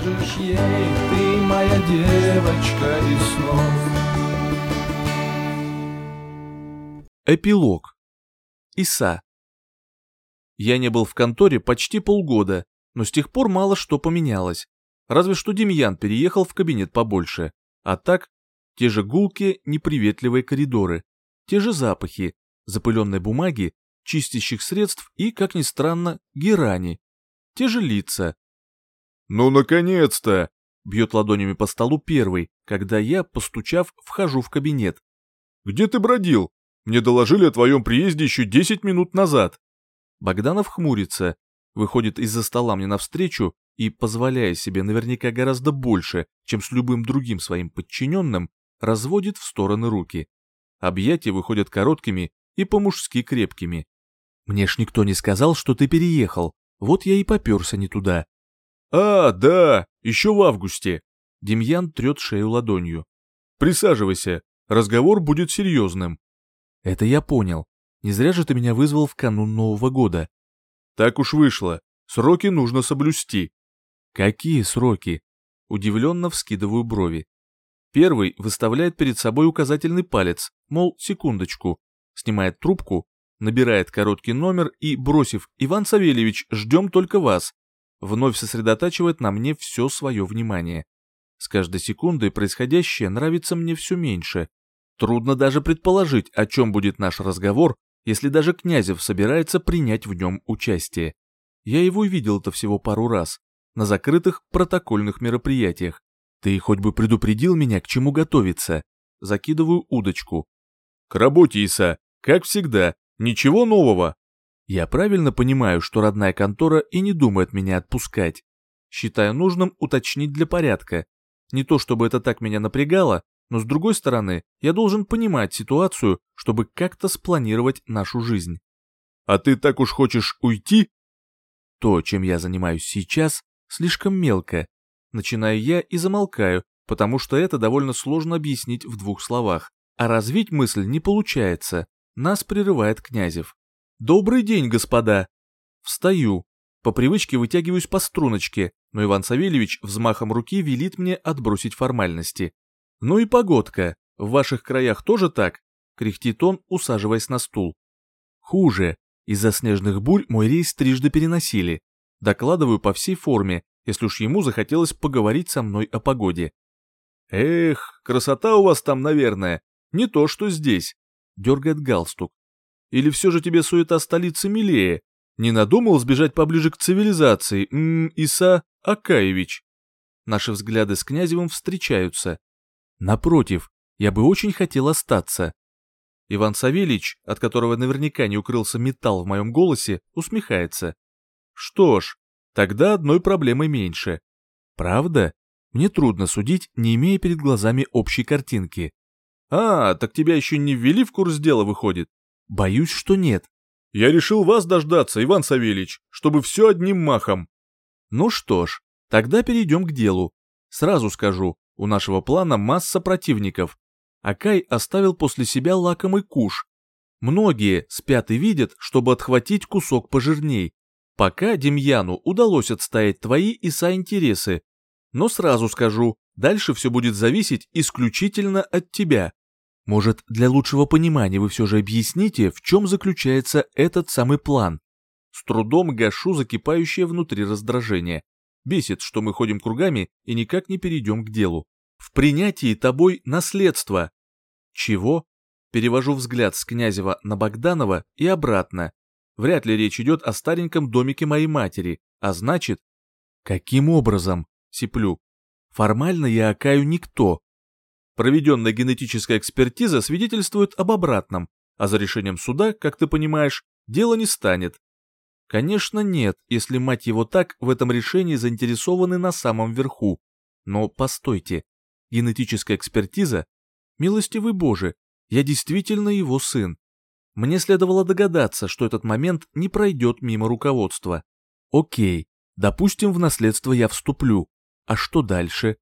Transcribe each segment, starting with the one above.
скажешь ей, ты моя девочка из снов. Эпилог. Иса. Я не был в конторе почти полгода, но с тех пор мало что поменялось. Разве что Демьян переехал в кабинет побольше. А так, те же гулки, неприветливые коридоры, те же запахи, запыленной бумаги, чистящих средств и, как ни странно, герани. Те же лица. «Ну, наконец-то!» — бьет ладонями по столу первый, когда я, постучав, вхожу в кабинет. «Где ты бродил? Мне доложили о твоем приезде еще десять минут назад». Богданов хмурится, выходит из-за стола мне навстречу и, позволяя себе наверняка гораздо больше, чем с любым другим своим подчиненным, разводит в стороны руки. Объятия выходят короткими и по-мужски крепкими. Мне ж никто не сказал, что ты переехал, вот я и поперся не туда. «А, да, еще в августе». Демьян трет шею ладонью. «Присаживайся, разговор будет серьезным». Это я понял. Не зря же ты меня вызвал в канун Нового года. Так уж вышло. Сроки нужно соблюсти. Какие сроки? Удивленно вскидываю брови. Первый выставляет перед собой указательный палец, мол, секундочку. Снимает трубку, набирает короткий номер и, бросив «Иван Савельевич, ждем только вас», вновь сосредотачивает на мне все свое внимание. С каждой секундой происходящее нравится мне все меньше. Трудно даже предположить, о чем будет наш разговор, если даже Князев собирается принять в нем участие. Я его видел-то всего пару раз, на закрытых протокольных мероприятиях. Ты хоть бы предупредил меня, к чему готовиться. Закидываю удочку. К работе, Иса, как всегда, ничего нового. Я правильно понимаю, что родная контора и не думает меня отпускать. Считаю нужным уточнить для порядка. Не то чтобы это так меня напрягало, но с другой стороны, я должен понимать ситуацию, чтобы как-то спланировать нашу жизнь. А ты так уж хочешь уйти? То, чем я занимаюсь сейчас, слишком мелко. Начинаю я и замолкаю, потому что это довольно сложно объяснить в двух словах. А развить мысль не получается. Нас прерывает Князев. «Добрый день, господа!» Встаю. По привычке вытягиваюсь по струночке, но Иван Савельевич взмахом руки велит мне отбросить формальности. «Ну и погодка. В ваших краях тоже так?» — кряхтит он, усаживаясь на стул. «Хуже. Из-за снежных бурь мой рейс трижды переносили. Докладываю по всей форме, если уж ему захотелось поговорить со мной о погоде». «Эх, красота у вас там, наверное. Не то, что здесь», — дергает галстук. «Или все же тебе суета столицы милее? Не надумал сбежать поближе к цивилизации, м -м, Иса Акаевич?» Наши взгляды с Князевым встречаются. Напротив, я бы очень хотел остаться. Иван Савельич, от которого наверняка не укрылся металл в моем голосе, усмехается. Что ж, тогда одной проблемы меньше. Правда? Мне трудно судить, не имея перед глазами общей картинки. А, так тебя еще не ввели в курс дела, выходит? Боюсь, что нет. Я решил вас дождаться, Иван Савельич, чтобы все одним махом. Ну что ж, тогда перейдем к делу. Сразу скажу, у нашего плана масса противников. Акай оставил после себя лакомый куш. Многие спят и видят, чтобы отхватить кусок пожирней. Пока Демьяну удалось отстоять твои и интересы. Но сразу скажу, дальше все будет зависеть исключительно от тебя. Может, для лучшего понимания вы все же объясните, в чем заключается этот самый план? С трудом гашу закипающее внутри раздражение. Бесит, что мы ходим кругами и никак не перейдем к делу. В принятии тобой наследства. Чего? Перевожу взгляд с Князева на Богданова и обратно. Вряд ли речь идет о стареньком домике моей матери, а значит... Каким образом? Сиплю. Формально я Акаю никто. Проведенная генетическая экспертиза свидетельствует об обратном, а за решением суда, как ты понимаешь, дело не станет. Конечно, нет, если мать его так, в этом решении заинтересованы на самом верху. Но постойте, генетическая экспертиза? Милостивый Боже, я действительно его сын. Мне следовало догадаться, что этот момент не пройдет мимо руководства. Окей, допустим, в наследство я вступлю. А что дальше?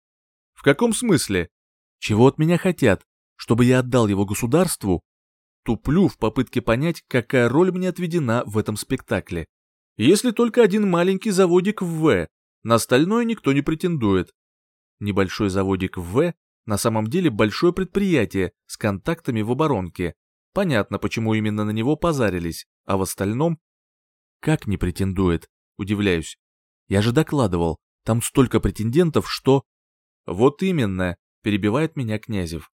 В каком смысле? Чего от меня хотят? Чтобы я отдал его государству? Туплю в попытке понять, какая роль мне отведена в этом спектакле. Если только один маленький заводик в В, На остальное никто не претендует. Небольшой заводик в В на самом деле большое предприятие с контактами в оборонке. Понятно, почему именно на него позарились, а в остальном... Как не претендует? Удивляюсь. Я же докладывал, там столько претендентов, что... Вот именно, перебивает меня Князев.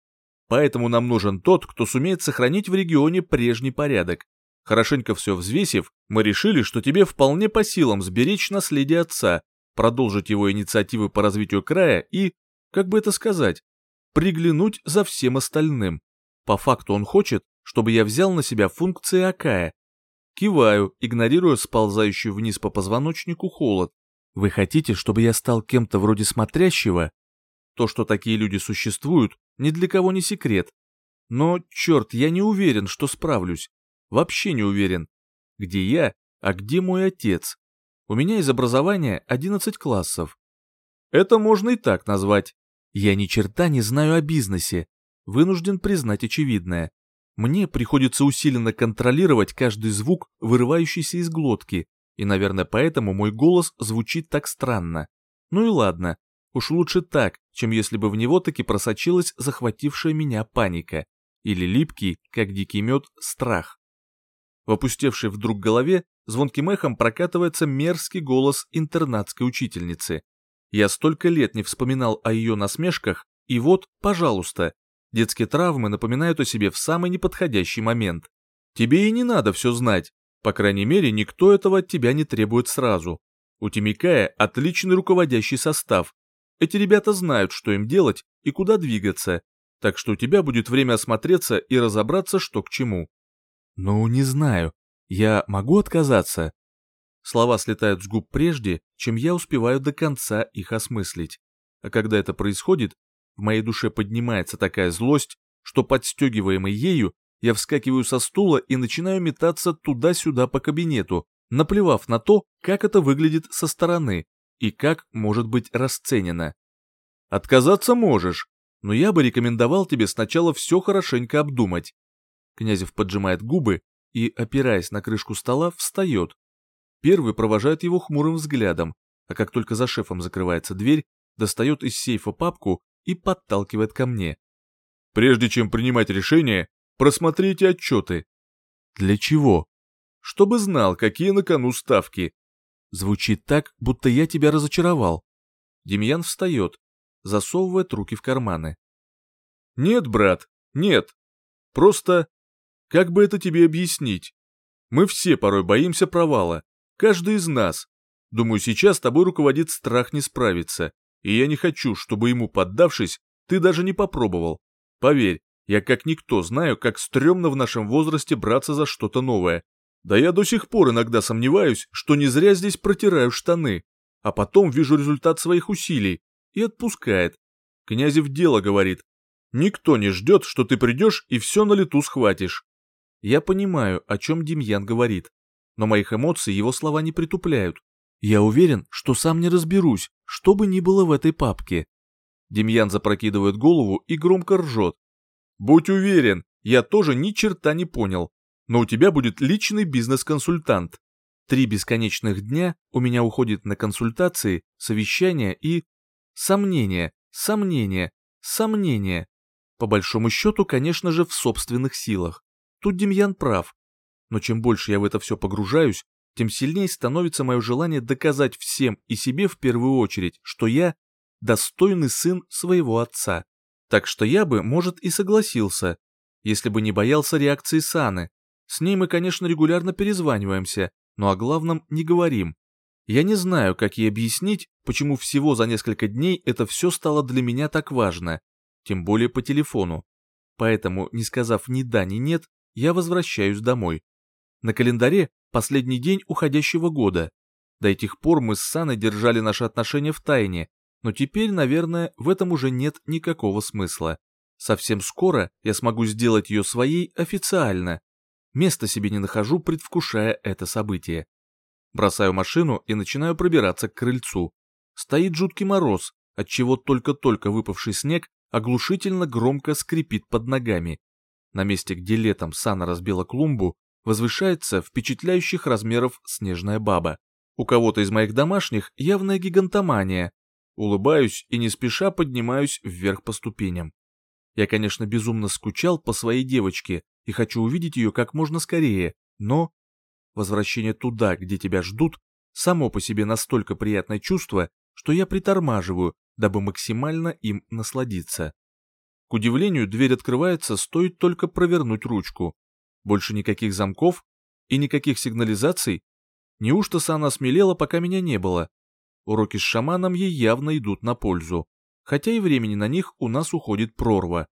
Поэтому нам нужен тот, кто сумеет сохранить в регионе прежний порядок. Хорошенько все взвесив, мы решили, что тебе вполне по силам сберечь наследие отца, продолжить его инициативы по развитию края и, как бы это сказать, приглянуть за всем остальным. По факту он хочет, чтобы я взял на себя функции Акая. Киваю, игнорируя сползающий вниз по позвоночнику холод. Вы хотите, чтобы я стал кем-то вроде смотрящего? То, что такие люди существуют, ни для кого не секрет. Но, черт, я не уверен, что справлюсь. Вообще не уверен. Где я, а где мой отец? У меня из образования 11 классов. Это можно и так назвать. Я ни черта не знаю о бизнесе. Вынужден признать очевидное. Мне приходится усиленно контролировать каждый звук, вырывающийся из глотки, и, наверное, поэтому мой голос звучит так странно. Ну и ладно, уж лучше так, чем если бы в него таки просочилась захватившая меня паника, или липкий, как дикий мед, страх. В опустевшей вдруг голове звонким эхом прокатывается мерзкий голос интернатской учительницы. Я столько лет не вспоминал о ее насмешках, и вот, пожалуйста, детские травмы напоминают о себе в самый неподходящий момент. Тебе и не надо все знать, по крайней мере, никто этого от тебя не требует сразу. У Тимикая отличный руководящий состав. Эти ребята знают, что им делать и куда двигаться, так что у тебя будет время осмотреться и разобраться, что к чему. Ну, не знаю. Я могу отказаться? Слова слетают с губ прежде, чем я успеваю до конца их осмыслить. А когда это происходит, в моей душе поднимается такая злость, что подстегиваемый ею я вскакиваю со стула и начинаю метаться туда-сюда по кабинету, наплевав на то, как это выглядит со стороны и как может быть расценено. Отказаться можешь, но я бы рекомендовал тебе сначала все хорошенько обдумать. Князев поджимает губы и, опираясь на крышку стола, встает. Первый провожает его хмурым взглядом, а как только за шефом закрывается дверь, достает из сейфа папку и подталкивает ко мне. Прежде чем принимать решение, Просмотрите отчеты. Для чего? Чтобы знал, какие на кону ставки. Звучит так, будто я тебя разочаровал. Демьян встает, засовывает руки в карманы. Нет, брат, нет. Просто, как бы это тебе объяснить? Мы все порой боимся провала. Каждый из нас. Думаю, сейчас тобой руководит страх не справиться. И я не хочу, чтобы ему поддавшись, ты даже не попробовал. Поверь, я как никто знаю, как стрёмно в нашем возрасте браться за что-то новое. Да я до сих пор иногда сомневаюсь, что не зря здесь протираю штаны, а потом вижу результат своих усилий и отпускает. Князев дело говорит. Никто не ждет, что ты придешь и все на лету схватишь. Я понимаю, о чем Демьян говорит, но моих эмоций его слова не притупляют. Я уверен, что сам не разберусь, что бы ни было в этой папке. Демьян запрокидывает голову и громко ржет. Будь уверен, я тоже ни черта не понял, но у тебя будет личный бизнес-консультант. Три бесконечных дня у меня уходит на консультации, совещания и... Сомнения, сомнения, сомнения. По большому счету, конечно же, в собственных силах. Тут Демьян прав. Но чем больше я в это все погружаюсь, тем сильнее становится мое желание доказать всем и себе в первую очередь, что я достойный сын своего отца. Так что я бы, может, и согласился, если бы не боялся реакции Саны. С ней мы, конечно, регулярно перезваниваемся, но о главном не говорим. Я не знаю, как ей объяснить, почему всего за несколько дней это все стало для меня так важно, тем более по телефону. Поэтому, не сказав ни да, ни нет, я возвращаюсь домой. На календаре последний день уходящего года. До этих пор мы с Саной держали наши отношения в тайне, но теперь, наверное, в этом уже нет никакого смысла. Совсем скоро я смогу сделать ее своей официально. Места себе не нахожу, предвкушая это событие. Бросаю машину и начинаю пробираться к крыльцу. Стоит жуткий мороз, отчего только-только выпавший снег оглушительно громко скрипит под ногами. На месте, где летом Сана разбила клумбу, возвышается впечатляющих размеров снежная баба. У кого-то из моих домашних явная гигантомания. Улыбаюсь и не спеша поднимаюсь вверх по ступеням. Я, конечно, безумно скучал по своей девочке и хочу увидеть ее как можно скорее, но... Возвращение туда, где тебя ждут, само по себе настолько приятное чувство, что я притормаживаю, дабы максимально им насладиться. К удивлению, дверь открывается, стоит только провернуть ручку. Больше никаких замков и никаких сигнализаций. Неужто Сана осмелела, пока меня не было? Уроки с шаманом ей явно идут на пользу, хотя и времени на них у нас уходит прорва.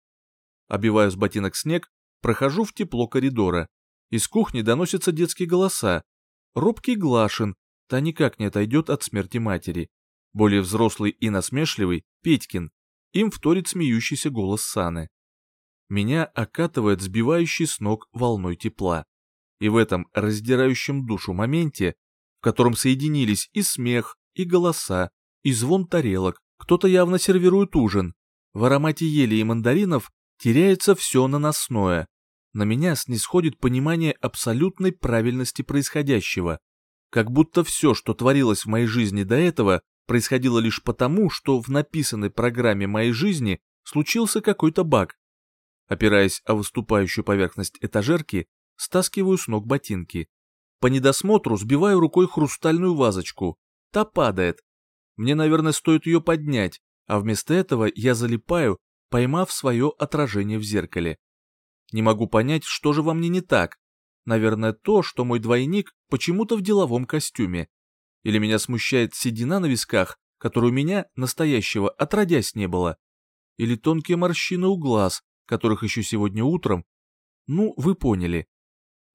Обиваю с ботинок снег, прохожу в тепло коридора. Из кухни доносятся детские голоса. Робкий Глашин, та никак не отойдет от смерти матери. Более взрослый и насмешливый — Петькин. Им вторит смеющийся голос Саны. Меня окатывает сбивающий с ног волной тепла. И в этом раздирающем душу моменте, в котором соединились и смех, и голоса, и звон тарелок, кто-то явно сервирует ужин. В аромате ели и мандаринов теряется все наносное. На меня снисходит понимание абсолютной правильности происходящего. Как будто все, что творилось в моей жизни до этого, происходило лишь потому, что в написанной программе моей жизни случился какой-то баг. Опираясь о выступающую поверхность этажерки, стаскиваю с ног ботинки. По недосмотру сбиваю рукой хрустальную вазочку. Та падает. Мне, наверное, стоит ее поднять, а вместо этого я залипаю, поймав свое отражение в зеркале. Не могу понять, что же во мне не так. Наверное, то, что мой двойник почему-то в деловом костюме. Или меня смущает седина на висках, которую у меня, настоящего, отродясь не было. Или тонкие морщины у глаз, которых еще сегодня утром... Ну, вы поняли.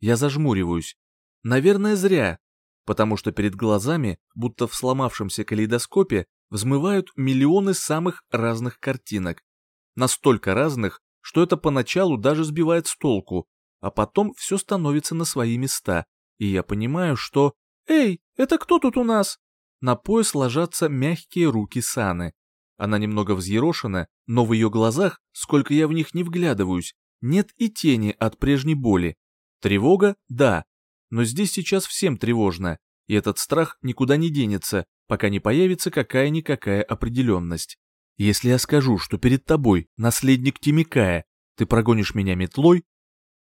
Я зажмуриваюсь. Наверное, зря, потому что перед глазами, будто в сломавшемся калейдоскопе, взмывают миллионы самых разных картинок. Настолько разных, что это поначалу даже сбивает с толку, а потом все становится на свои места, и я понимаю, что «Эй, это кто тут у нас?» На пояс ложатся мягкие руки Саны. Она немного взъерошена, но в ее глазах, сколько я в них не вглядываюсь, нет и тени от прежней боли. Тревога – да, но здесь сейчас всем тревожно, и этот страх никуда не денется, пока не появится какая-никакая определенность. Если я скажу, что перед тобой наследник Тимикая, ты прогонишь меня метлой?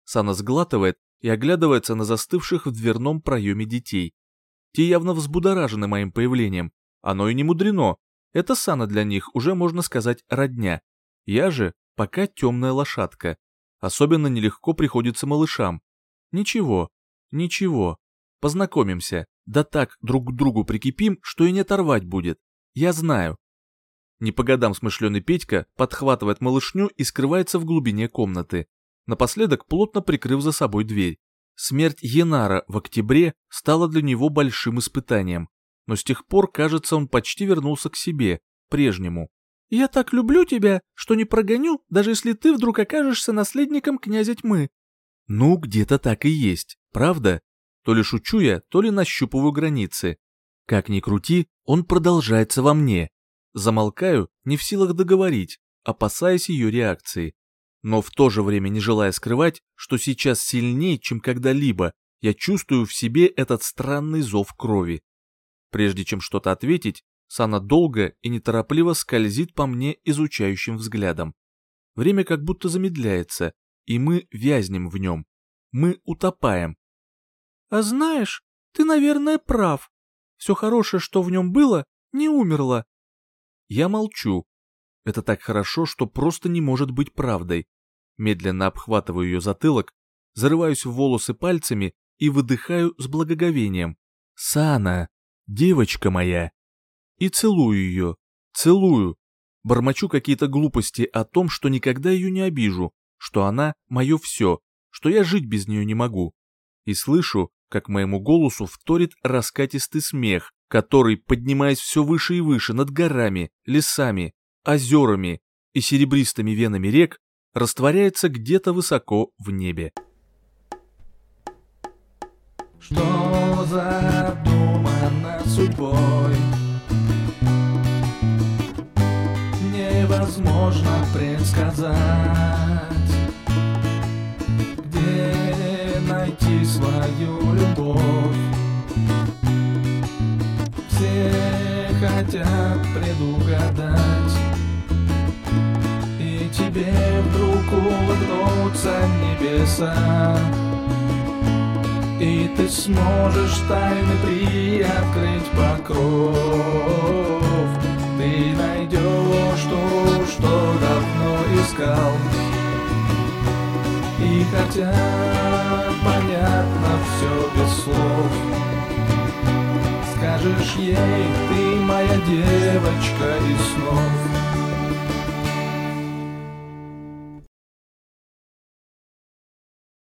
Сана сглатывает и оглядывается на застывших в дверном проеме детей. Те явно взбудоражены моим появлением. Оно и не мудрено. Это Сана для них уже, можно сказать, родня. Я же пока темная лошадка. Особенно нелегко приходится малышам. Ничего, ничего. Познакомимся. Да так друг к другу прикипим, что и не оторвать будет. Я знаю. Не по годам смышленый Петька подхватывает малышню и скрывается в глубине комнаты напоследок плотно прикрыв за собой дверь. Смерть Енара в октябре стала для него большим испытанием, но с тех пор, кажется, он почти вернулся к себе, прежнему. «Я так люблю тебя, что не прогоню, даже если ты вдруг окажешься наследником князя тьмы». Ну, где-то так и есть, правда? То ли шучу я, то ли нащупываю границы. Как ни крути, он продолжается во мне. Замолкаю, не в силах договорить, опасаясь ее реакции но в то же время не желая скрывать, что сейчас сильнее, чем когда-либо, я чувствую в себе этот странный зов крови. Прежде чем что-то ответить, Сана долго и неторопливо скользит по мне изучающим взглядом. Время как будто замедляется, и мы вязнем в нем. Мы утопаем. «А знаешь, ты, наверное, прав. Все хорошее, что в нем было, не умерло». Я молчу, это так хорошо, что просто не может быть правдой. Медленно обхватываю ее затылок, зарываюсь в волосы пальцами и выдыхаю с благоговением. «Сана, девочка моя!» И целую ее, целую. Бормочу какие-то глупости о том, что никогда ее не обижу, что она мое все, что я жить без нее не могу. И слышу, как моему голосу вторит раскатистый смех, который, поднимаясь все выше и выше над горами, лесами, озерами и серебристыми венами рек растворяется где-то высоко в небе. Что задумано судьбой Невозможно предсказать свою любовь. Хотят предугадать. И тебе вдруг улыбнутся небеса. И ты сможешь тайны приоткрыть покров. Ты найдешь то, что давно искал И хотя понятно все без слов Скажешь ей, ты моя девочка из снов